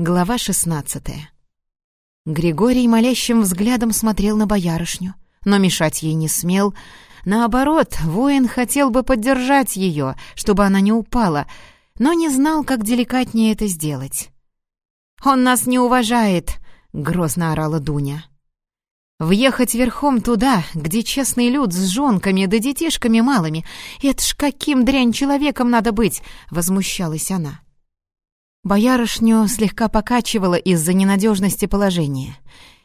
Глава шестнадцатая. Григорий молящим взглядом смотрел на боярышню, но мешать ей не смел. Наоборот, воин хотел бы поддержать ее, чтобы она не упала, но не знал, как деликатнее это сделать. «Он нас не уважает!» — грозно орала Дуня. Въехать верхом туда, где честный люд с жонками да детишками малыми, это ж каким дрянь человеком надо быть!» — возмущалась она. Боярышню слегка покачивало из-за ненадежности положения.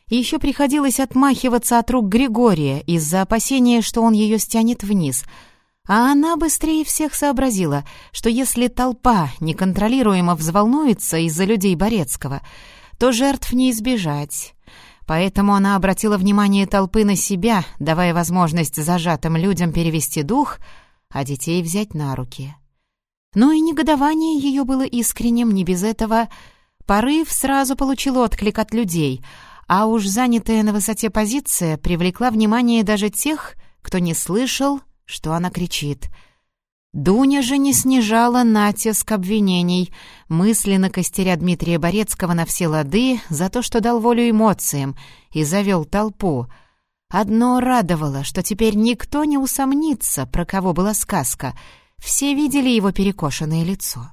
Еще приходилось отмахиваться от рук Григория из-за опасения, что он ее стянет вниз. А она быстрее всех сообразила, что если толпа неконтролируемо взволнуется из-за людей Борецкого, то жертв не избежать. Поэтому она обратила внимание толпы на себя, давая возможность зажатым людям перевести дух, а детей взять на руки. Но и негодование ее было искренним, не без этого. Порыв сразу получил отклик от людей, а уж занятая на высоте позиция привлекла внимание даже тех, кто не слышал, что она кричит. Дуня же не снижала натиск обвинений, мысленно костеря Дмитрия Борецкого на все лады за то, что дал волю эмоциям и завел толпу. Одно радовало, что теперь никто не усомнится, про кого была сказка — все видели его перекошенное лицо.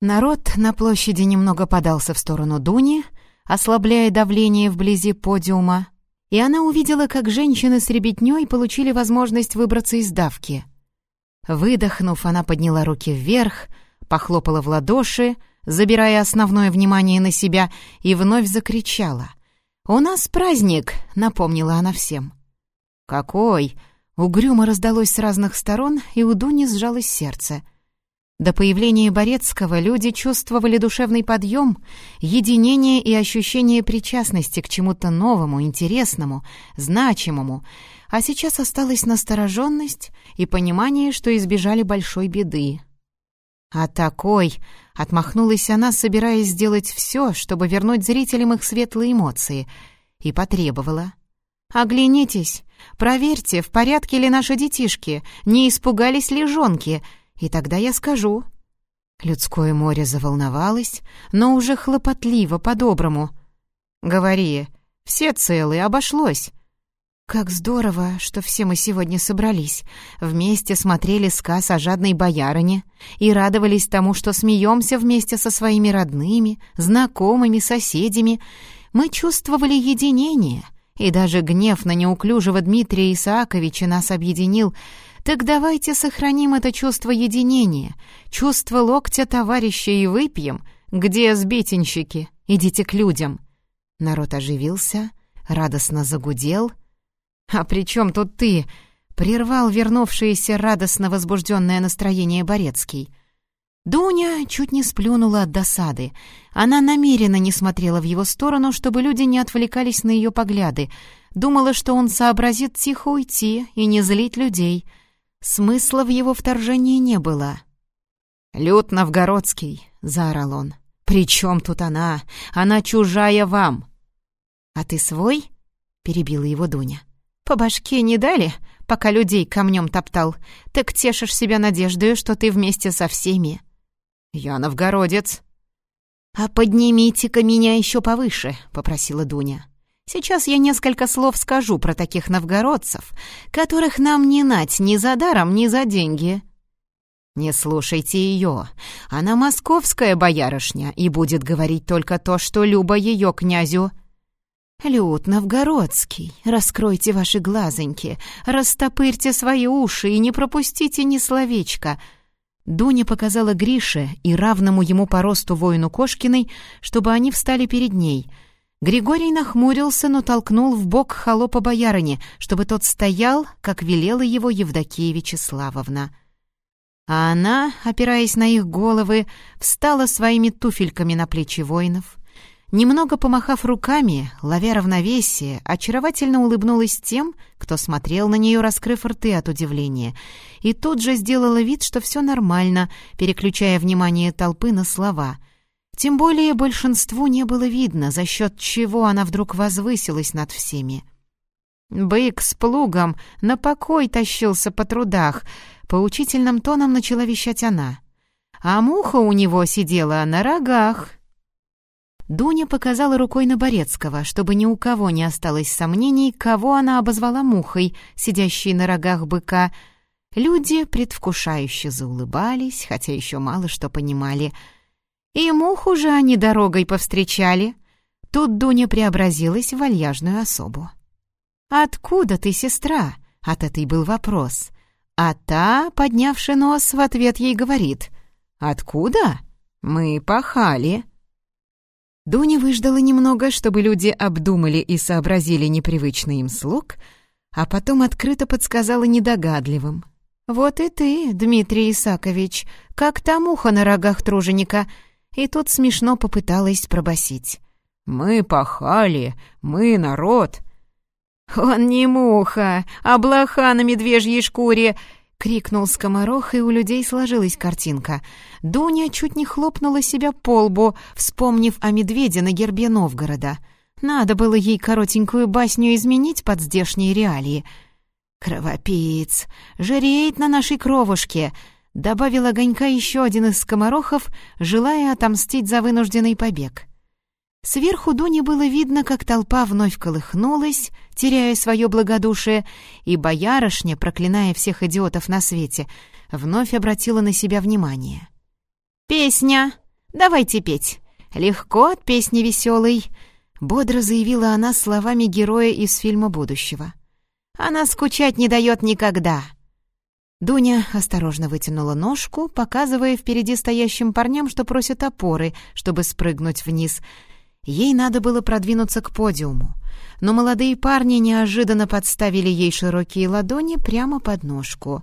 Народ на площади немного подался в сторону Дуни, ослабляя давление вблизи подиума, и она увидела, как женщины с ребятнёй получили возможность выбраться из давки. Выдохнув, она подняла руки вверх, похлопала в ладоши, забирая основное внимание на себя, и вновь закричала. «У нас праздник!» — напомнила она всем. «Какой?» Угрюмо раздалось с разных сторон, и у Дуни сжалось сердце. До появления Борецкого люди чувствовали душевный подъем, единение и ощущение причастности к чему-то новому, интересному, значимому, а сейчас осталась настороженность и понимание, что избежали большой беды. «А такой!» — отмахнулась она, собираясь сделать все, чтобы вернуть зрителям их светлые эмоции, и потребовала. «Оглянитесь! Проверьте, в порядке ли наши детишки, не испугались ли жонки, и тогда я скажу». Людское море заволновалось, но уже хлопотливо, по-доброму. «Говори, все целы, обошлось». «Как здорово, что все мы сегодня собрались, вместе смотрели сказ о жадной боярине и радовались тому, что смеемся вместе со своими родными, знакомыми, соседями. Мы чувствовали единение» и даже гнев на неуклюжего Дмитрия Исааковича нас объединил, так давайте сохраним это чувство единения, чувство локтя товарища и выпьем. Где сбитенщики? Идите к людям». Народ оживился, радостно загудел. «А при чем тут ты?» — прервал вернувшееся радостно возбужденное настроение Борецкий. Дуня чуть не сплюнула от досады. Она намеренно не смотрела в его сторону, чтобы люди не отвлекались на ее погляды. Думала, что он сообразит тихо уйти и не злить людей. Смысла в его вторжении не было. «Люд Новгородский!» — заорал он. «При чем тут она? Она чужая вам!» «А ты свой?» — перебила его Дуня. «По башке не дали, пока людей камнем топтал? Так тешишь себя надеждой, что ты вместе со всеми». «Я новгородец». «А поднимите-ка меня еще повыше», — попросила Дуня. «Сейчас я несколько слов скажу про таких новгородцев, которых нам не нать ни за даром, ни за деньги». «Не слушайте ее. Она московская боярышня и будет говорить только то, что Люба ее князю». «Люд Новгородский, раскройте ваши глазоньки, растопырьте свои уши и не пропустите ни словечка», Дуня показала Грише и равному ему по росту воину Кошкиной, чтобы они встали перед ней. Григорий нахмурился, но толкнул в бок холопа боярыни, чтобы тот стоял, как велела его Евдокия Вячеславовна. А она, опираясь на их головы, встала своими туфельками на плечи воинов, Немного помахав руками, ловя равновесие, очаровательно улыбнулась тем, кто смотрел на нее, раскрыв рты от удивления, и тут же сделала вид, что все нормально, переключая внимание толпы на слова. Тем более большинству не было видно, за счет чего она вдруг возвысилась над всеми. «Бык с плугом на покой тащился по трудах», — поучительным тоном начала вещать она. «А муха у него сидела на рогах». Дуня показала рукой на Борецкого, чтобы ни у кого не осталось сомнений, кого она обозвала мухой, сидящей на рогах быка. Люди предвкушающе заулыбались, хотя еще мало что понимали. И муху же они дорогой повстречали. Тут Дуня преобразилась в вальяжную особу. «Откуда ты, сестра?» — от этой был вопрос. А та, поднявши нос, в ответ ей говорит. «Откуда? Мы пахали». Дуня выждала немного, чтобы люди обдумали и сообразили непривычный им слуг, а потом открыто подсказала недогадливым. «Вот и ты, Дмитрий Исакович, как та муха на рогах труженика!» И тут смешно попыталась пробасить. «Мы пахали, мы народ!» «Он не муха, а блоха на медвежьей шкуре!» Крикнул скоморох, и у людей сложилась картинка. Дуня чуть не хлопнула себя по лбу, вспомнив о медведе на гербе Новгорода. Надо было ей коротенькую басню изменить под здешние реалии. «Кровопиец! Жиреет на нашей кровушке!» Добавил огонька еще один из скоморохов, желая отомстить за вынужденный побег. Сверху Дуне было видно, как толпа вновь колыхнулась, теряя свое благодушие, и боярышня, проклиная всех идиотов на свете, вновь обратила на себя внимание. «Песня! Давайте петь! Легко от песни веселой!» — бодро заявила она словами героя из фильма будущего. «Она скучать не дает никогда!» Дуня осторожно вытянула ножку, показывая впереди стоящим парням, что просят опоры, чтобы спрыгнуть вниз — Ей надо было продвинуться к подиуму, но молодые парни неожиданно подставили ей широкие ладони прямо под ножку.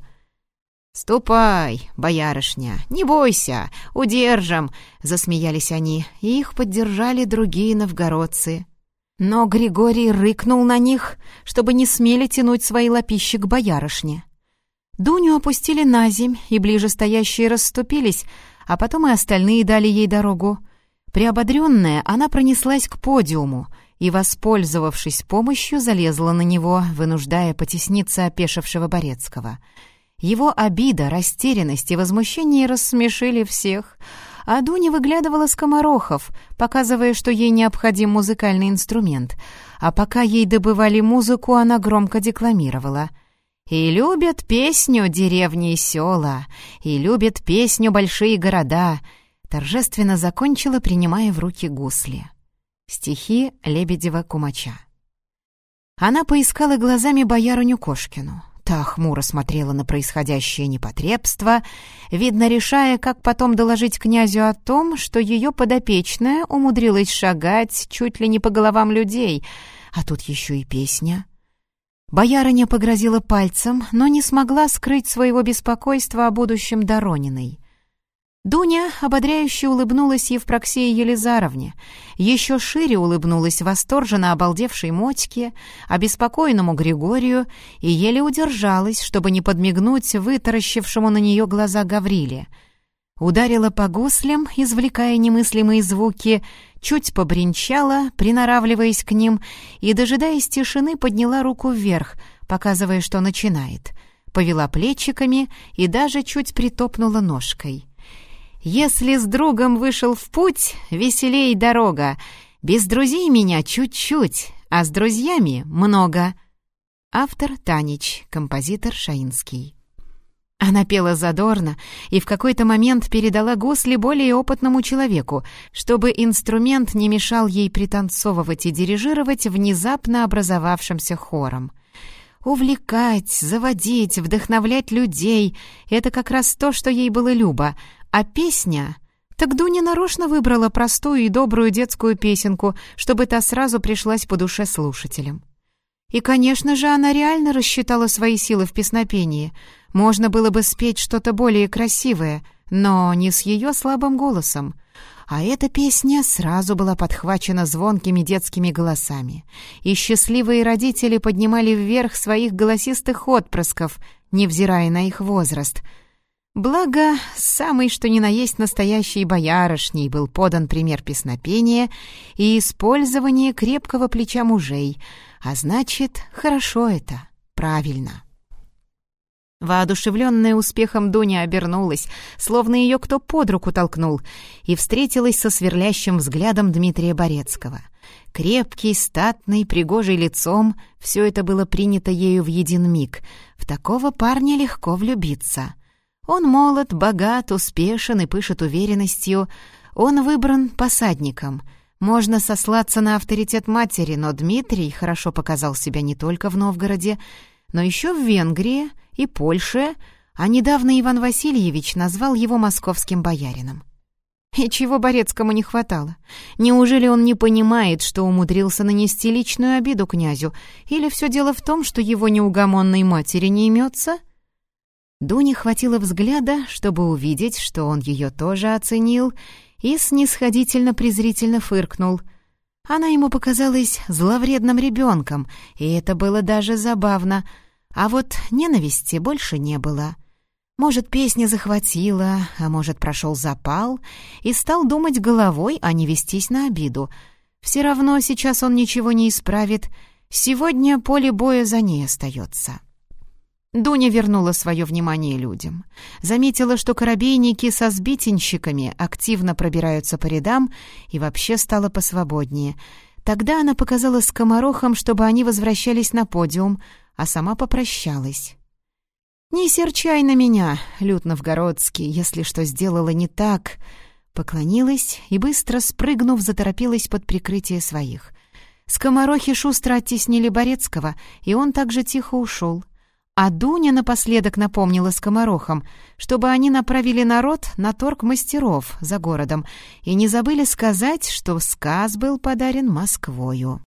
«Ступай, боярышня, не бойся, удержим!» — засмеялись они, и их поддержали другие новгородцы. Но Григорий рыкнул на них, чтобы не смели тянуть свои лапищи к боярышне. Дуню опустили на земь, и ближе стоящие расступились, а потом и остальные дали ей дорогу. Приободренная, она пронеслась к подиуму и, воспользовавшись помощью, залезла на него, вынуждая потесниться опешившего Борецкого. Его обида, растерянность и возмущение рассмешили всех, а Дуня выглядывала скоморохов, показывая, что ей необходим музыкальный инструмент, а пока ей добывали музыку, она громко декламировала — и любят песню деревни и села, и любят песню большие города, торжественно закончила, принимая в руки гусли. Стихи Лебедева-Кумача. Она поискала глазами боярыню Кошкину. Та хмуро смотрела на происходящее непотребство, видно, решая, как потом доложить князю о том, что ее подопечная умудрилась шагать чуть ли не по головам людей, а тут еще и песня. Боярыня погрозила пальцем, но не смогла скрыть своего беспокойства о будущем Дорониной. Дуня ободряюще улыбнулась Евпроксии Елизаровне, еще шире улыбнулась восторженно обалдевшей Мотьке, обеспокоенному Григорию и еле удержалась, чтобы не подмигнуть вытаращившему на нее глаза Гавриле. Ударила по гуслям, извлекая немыслимые звуки, чуть побринчала, приноравливаясь к ним, и, дожидаясь тишины, подняла руку вверх, показывая, что начинает. Повела плечиками и даже чуть притопнула ножкой. Если с другом вышел в путь, веселей дорога. Без друзей меня чуть-чуть, а с друзьями много. Автор Танич, композитор Шаинский. Она пела задорно и в какой-то момент передала гусли более опытному человеку, чтобы инструмент не мешал ей пританцовывать и дирижировать внезапно образовавшимся хором. Увлекать, заводить, вдохновлять людей — это как раз то, что ей было любо — а песня... Так Дуня нарочно выбрала простую и добрую детскую песенку, чтобы та сразу пришлась по душе слушателям. И, конечно же, она реально рассчитала свои силы в песнопении. Можно было бы спеть что-то более красивое, но не с ее слабым голосом. А эта песня сразу была подхвачена звонкими детскими голосами, и счастливые родители поднимали вверх своих голосистых отпрысков, невзирая на их возраст — Благо, самый что ни на есть настоящий боярышней был подан пример песнопения и использования крепкого плеча мужей, а значит, хорошо это, правильно. Воодушевленная успехом Дуня обернулась, словно ее кто под руку толкнул, и встретилась со сверлящим взглядом Дмитрия Борецкого. Крепкий, статный, пригожий лицом — все это было принято ею в един миг. В такого парня легко влюбиться. Он молод, богат, успешен и пышет уверенностью. Он выбран посадником. Можно сослаться на авторитет матери, но Дмитрий хорошо показал себя не только в Новгороде, но еще в Венгрии и Польше, а недавно Иван Васильевич назвал его московским боярином. И чего Борецкому не хватало? Неужели он не понимает, что умудрился нанести личную обиду князю? Или все дело в том, что его неугомонной матери не имется? Дуне хватило взгляда, чтобы увидеть, что он ее тоже оценил, и снисходительно-презрительно фыркнул. Она ему показалась зловредным ребенком, и это было даже забавно — а вот ненависти больше не было. Может, песня захватила, а может, прошел запал, и стал думать головой, а не вестись на обиду. Все равно сейчас он ничего не исправит. Сегодня поле боя за ней остается. Дуня вернула свое внимание людям. Заметила, что корабейники со сбитенщиками активно пробираются по рядам и вообще стало посвободнее. Тогда она показала скоморохам, чтобы они возвращались на подиум — а сама попрощалась. «Не серчай на меня, Люд Новгородский, если что сделала не так», поклонилась и, быстро спрыгнув, заторопилась под прикрытие своих. Скоморохи шустро оттеснили Борецкого, и он также тихо ушел. А Дуня напоследок напомнила скоморохам, чтобы они направили народ на торг мастеров за городом и не забыли сказать, что сказ был подарен Москвою.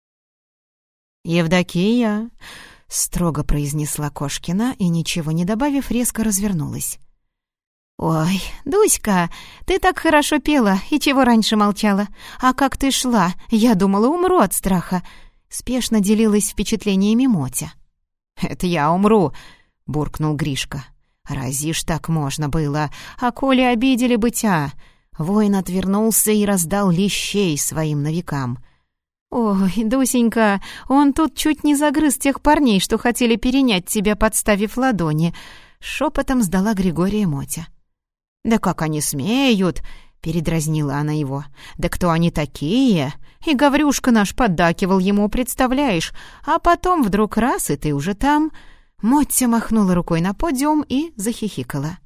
«Евдокия, — строго произнесла Кошкина и, ничего не добавив, резко развернулась. «Ой, Дуська, ты так хорошо пела, и чего раньше молчала? А как ты шла? Я думала, умру от страха!» Спешно делилась впечатлениями Мотя. «Это я умру!» — буркнул Гришка. «Разишь так можно было, а коли обидели бы тя!» Воин отвернулся и раздал лещей своим новикам. «Ой, Дусенька, он тут чуть не загрыз тех парней, что хотели перенять тебя, подставив ладони», — шепотом сдала Григория Мотя. «Да как они смеют!» — передразнила она его. «Да кто они такие?» И Гаврюшка наш поддакивал ему, представляешь, а потом вдруг раз, и ты уже там. Мотя махнула рукой на подиум и захихикала.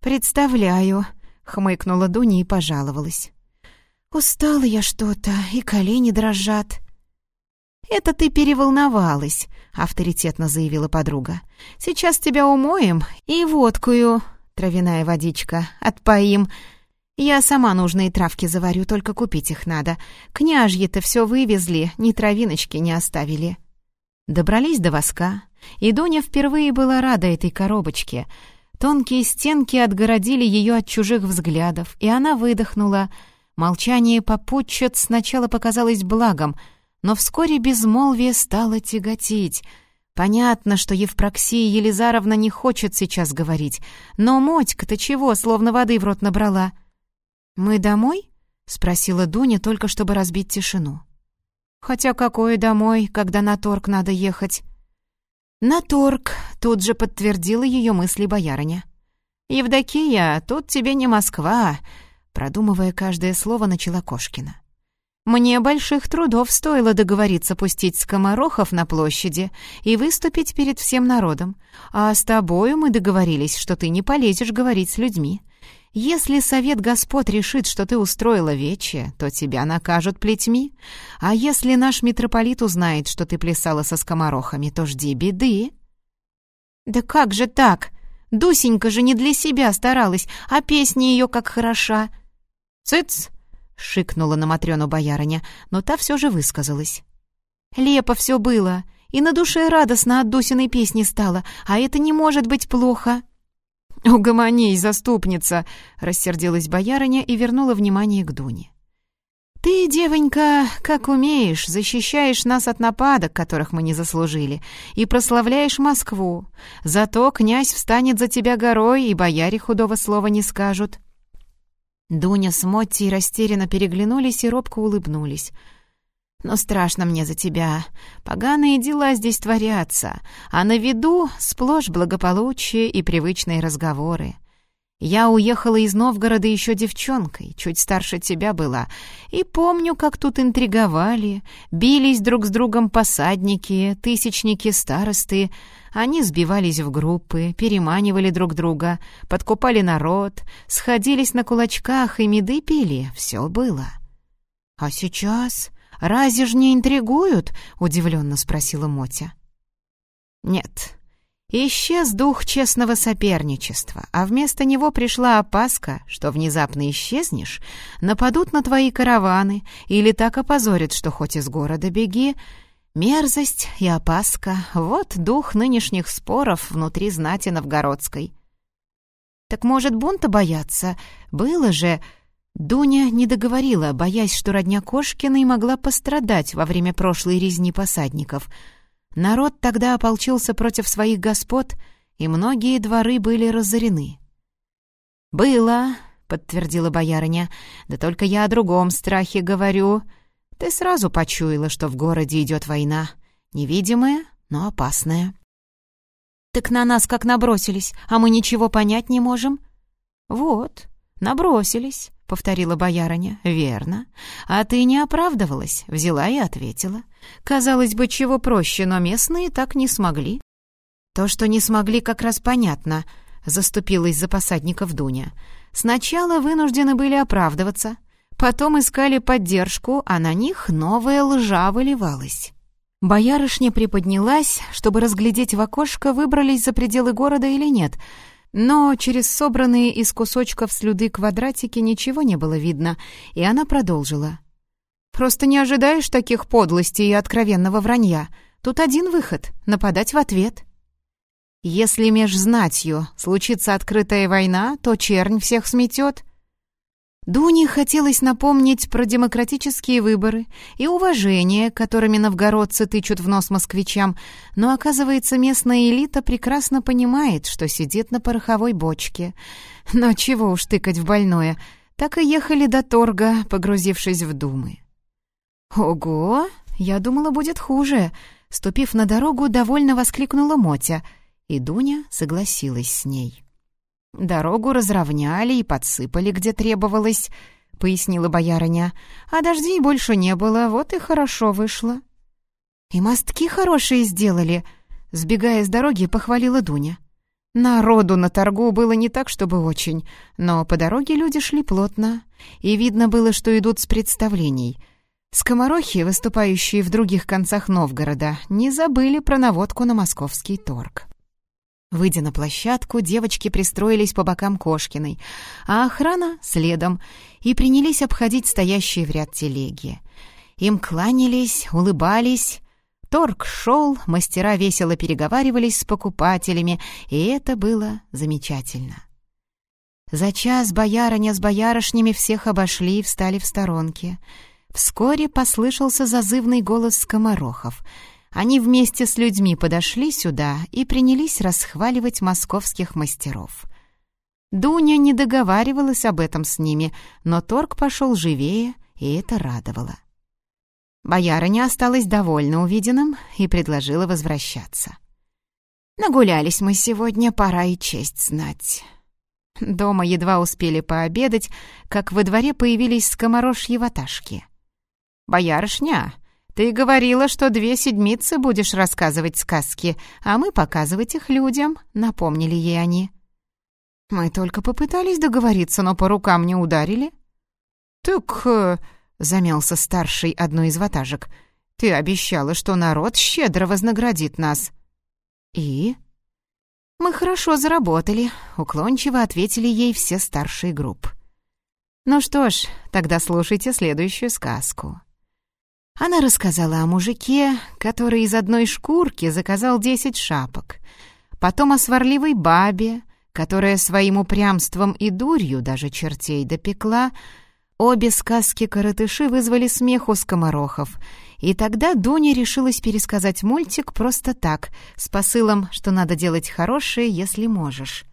«Представляю», — хмыкнула Дуня и пожаловалась. «Устала я что-то, и колени дрожат». «Это ты переволновалась», — авторитетно заявила подруга. «Сейчас тебя умоем и водкую, травяная водичка, отпоим. Я сама нужные травки заварю, только купить их надо. Княжьи-то все вывезли, ни травиночки не оставили». Добрались до воска, и Дуня впервые была рада этой коробочке. Тонкие стенки отгородили ее от чужих взглядов, и она выдохнула — Молчание попутчиц сначала показалось благом, но вскоре безмолвие стало тяготить. Понятно, что Евпроксия Елизаровна не хочет сейчас говорить, но Мотька-то чего, словно воды в рот набрала? «Мы домой?» — спросила Дуня, только чтобы разбить тишину. «Хотя какое домой, когда на торг надо ехать?» «На торг», — тут же подтвердила ее мысли боярыня. «Евдокия, тут тебе не Москва, Продумывая каждое слово, начала Кошкина. «Мне больших трудов стоило договориться пустить скоморохов на площади и выступить перед всем народом, а с тобою мы договорились, что ты не полезешь говорить с людьми. Если совет господ решит, что ты устроила вече, то тебя накажут плетьми, а если наш митрополит узнает, что ты плясала со скоморохами, то жди беды». «Да как же так? Дусенька же не для себя старалась, а песня ее как хороша!» «Цыц!» — шикнула на Матрёну боярыня, но та все же высказалась. «Лепо все было, и на душе радостно от Дусиной песни стало, а это не может быть плохо». «Угомонись, заступница!» — рассердилась боярыня и вернула внимание к Дуне. «Ты, девонька, как умеешь, защищаешь нас от нападок, которых мы не заслужили, и прославляешь Москву. Зато князь встанет за тебя горой, и бояре худого слова не скажут. Дуня с Мотти растерянно переглянулись и робко улыбнулись. Но страшно мне за тебя. Поганые дела здесь творятся, а на виду сплошь благополучие и привычные разговоры. Я уехала из Новгорода еще девчонкой, чуть старше тебя была, и помню, как тут интриговали, бились друг с другом посадники, тысячники, старосты. Они сбивались в группы, переманивали друг друга, подкупали народ, сходились на кулачках и меды пили, все было. А сейчас разве ж не интригуют?» — удивленно спросила Мотя. «Нет». Исчез дух честного соперничества, а вместо него пришла опаска, что внезапно исчезнешь, нападут на твои караваны или так опозорят, что хоть из города беги. Мерзость и опаска — вот дух нынешних споров внутри знати новгородской. Так может, бунта бояться? Было же... Дуня не договорила, боясь, что родня Кошкиной могла пострадать во время прошлой резни посадников. Народ тогда ополчился против своих господ, и многие дворы были разорены. «Было», — подтвердила боярыня, — «да только я о другом страхе говорю. Ты сразу почуяла, что в городе идет война. Невидимая, но опасная». «Так на нас как набросились, а мы ничего понять не можем?» «Вот, набросились. — повторила боярыня. «Верно. А ты не оправдывалась, взяла и ответила. Казалось бы, чего проще, но местные так не смогли». «То, что не смогли, как раз понятно», — заступилась за посадников Дуня. «Сначала вынуждены были оправдываться, потом искали поддержку, а на них новая лжа выливалась». Боярышня приподнялась, чтобы разглядеть в окошко, выбрались за пределы города или нет — но через собранные из кусочков слюды квадратики ничего не было видно, и она продолжила. «Просто не ожидаешь таких подлостей и откровенного вранья. Тут один выход — нападать в ответ». «Если меж знатью случится открытая война, то чернь всех сметет», Дуне хотелось напомнить про демократические выборы и уважение, которыми новгородцы тычут в нос москвичам, но, оказывается, местная элита прекрасно понимает, что сидит на пороховой бочке. Но чего уж тыкать в больное, так и ехали до торга, погрузившись в думы. «Ого! Я думала, будет хуже!» Ступив на дорогу, довольно воскликнула Мотя, и Дуня согласилась с ней. «Дорогу разровняли и подсыпали, где требовалось», — пояснила боярыня. «А дождей больше не было, вот и хорошо вышло». «И мостки хорошие сделали», — сбегая с дороги, похвалила Дуня. Народу на торгу было не так, чтобы очень, но по дороге люди шли плотно, и видно было, что идут с представлений. Скоморохи, выступающие в других концах Новгорода, не забыли про наводку на московский торг. Выйдя на площадку, девочки пристроились по бокам Кошкиной, а охрана — следом, и принялись обходить стоящие в ряд телеги. Им кланялись, улыбались. Торг шел, мастера весело переговаривались с покупателями, и это было замечательно. За час боярыня с боярышнями всех обошли и встали в сторонке. Вскоре послышался зазывный голос скоморохов — они вместе с людьми подошли сюда и принялись расхваливать московских мастеров. Дуня не договаривалась об этом с ними, но торг пошел живее, и это радовало. Боярыня осталась довольна увиденным и предложила возвращаться. «Нагулялись мы сегодня, пора и честь знать». Дома едва успели пообедать, как во дворе появились скоморожьи ваташки. «Боярышня, «Ты говорила, что две седмицы будешь рассказывать сказки, а мы показывать их людям», — напомнили ей они. «Мы только попытались договориться, но по рукам не ударили». «Так...» э, — замялся старший одной из ватажек. «Ты обещала, что народ щедро вознаградит нас». «И?» «Мы хорошо заработали», — уклончиво ответили ей все старшие групп. «Ну что ж, тогда слушайте следующую сказку». Она рассказала о мужике, который из одной шкурки заказал десять шапок, потом о сварливой бабе, которая своим упрямством и дурью даже чертей допекла. Обе сказки-коротыши вызвали смех у скоморохов, и тогда Дуня решилась пересказать мультик просто так, с посылом, что надо делать хорошее, если можешь.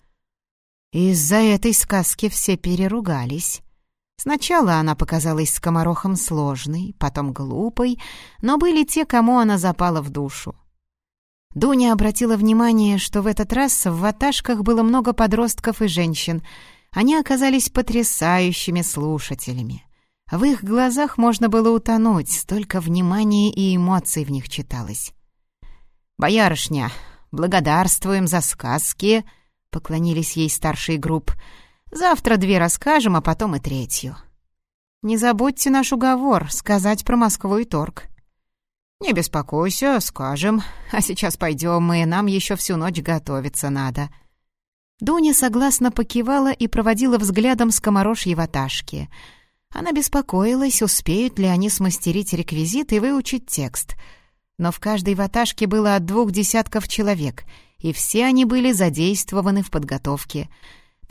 Из-за этой сказки все переругались. Сначала она показалась скоморохом сложной, потом глупой, но были те, кому она запала в душу. Дуня обратила внимание, что в этот раз в ваташках было много подростков и женщин. Они оказались потрясающими слушателями. В их глазах можно было утонуть, столько внимания и эмоций в них читалось. «Боярышня, благодарствуем за сказки», — поклонились ей старшие групп. «Завтра две расскажем, а потом и третью». «Не забудьте наш уговор, сказать про Москву и торг». «Не беспокойся, скажем. А сейчас пойдем мы, нам еще всю ночь готовиться надо». Дуня согласно покивала и проводила взглядом скоморожьи ваташки — она беспокоилась, успеют ли они смастерить реквизит и выучить текст. Но в каждой ваташке было от двух десятков человек, и все они были задействованы в подготовке.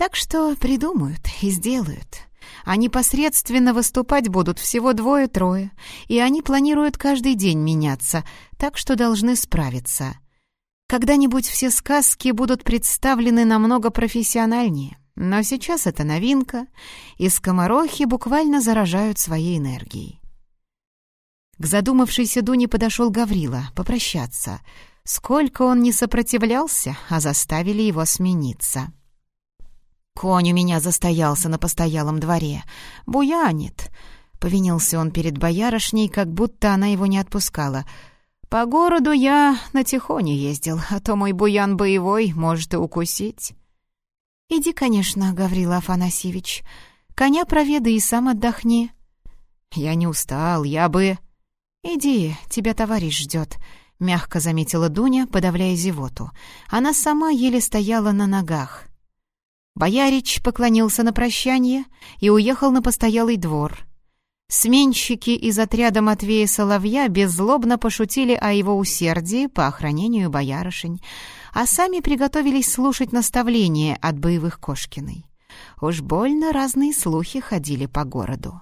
Так что придумают и сделают. А непосредственно выступать будут всего двое-трое, и они планируют каждый день меняться, так что должны справиться. Когда-нибудь все сказки будут представлены намного профессиональнее. Но сейчас это новинка, и скоморохи буквально заражают своей энергией. К задумавшейся Дуне подошел Гаврила попрощаться. Сколько он не сопротивлялся, а заставили его смениться. «Конь у меня застоялся на постоялом дворе. Буянит!» — повинился он перед боярышней, как будто она его не отпускала. «По городу я на тихоне ездил, а то мой буян боевой может и укусить». «Иди, конечно, Гаврила Афанасьевич. Коня проведай и сам отдохни». «Я не устал, я бы...» «Иди, тебя товарищ ждет», — мягко заметила Дуня, подавляя зевоту. Она сама еле стояла на ногах. Боярич поклонился на прощание и уехал на постоялый двор. Сменщики из отряда Матвея Соловья беззлобно пошутили о его усердии по охранению боярышень, а сами приготовились слушать наставления от боевых Кошкиной. Уж больно разные слухи ходили по городу.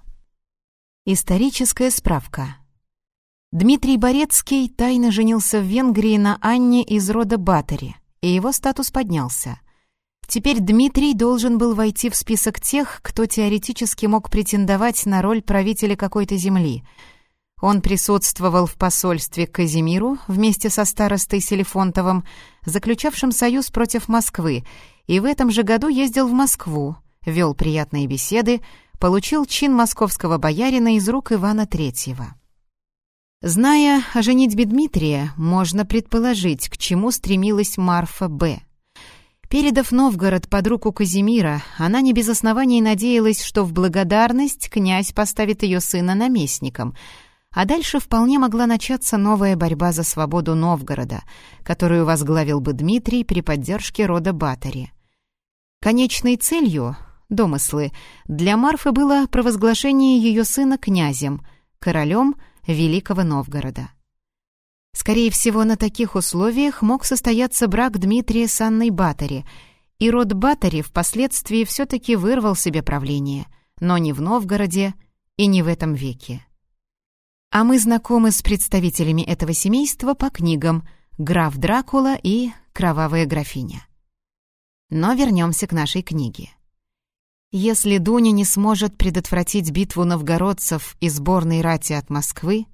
Историческая справка. Дмитрий Борецкий тайно женился в Венгрии на Анне из рода Батори, и его статус поднялся. Теперь Дмитрий должен был войти в список тех, кто теоретически мог претендовать на роль правителя какой-то земли — он присутствовал в посольстве к Казимиру вместе со старостой Селефонтовым, заключавшим союз против Москвы, и в этом же году ездил в Москву, вел приятные беседы, получил чин московского боярина из рук Ивана Третьего. Зная о женитьбе Дмитрия, можно предположить, к чему стремилась Марфа Б. Передав Новгород под руку Казимира, она не без оснований надеялась, что в благодарность князь поставит ее сына наместником — а дальше вполне могла начаться новая борьба за свободу Новгорода, которую возглавил бы Дмитрий при поддержке рода Батори. Конечной целью, домыслы, для Марфы было провозглашение ее сына князем, королем Великого Новгорода. Скорее всего, на таких условиях мог состояться брак Дмитрия с Анной Батори, и род Батори впоследствии все-таки вырвал себе правление, но не в Новгороде и не в этом веке. А мы знакомы с представителями этого семейства по книгам «Граф Дракула» и «Кровавая графиня». Но вернемся к нашей книге. Если Дуня не сможет предотвратить битву новгородцев и сборной рати от Москвы,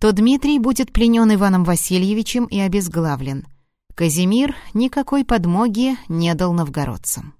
то Дмитрий будет пленен Иваном Васильевичем и обезглавлен. Казимир никакой подмоги не дал новгородцам.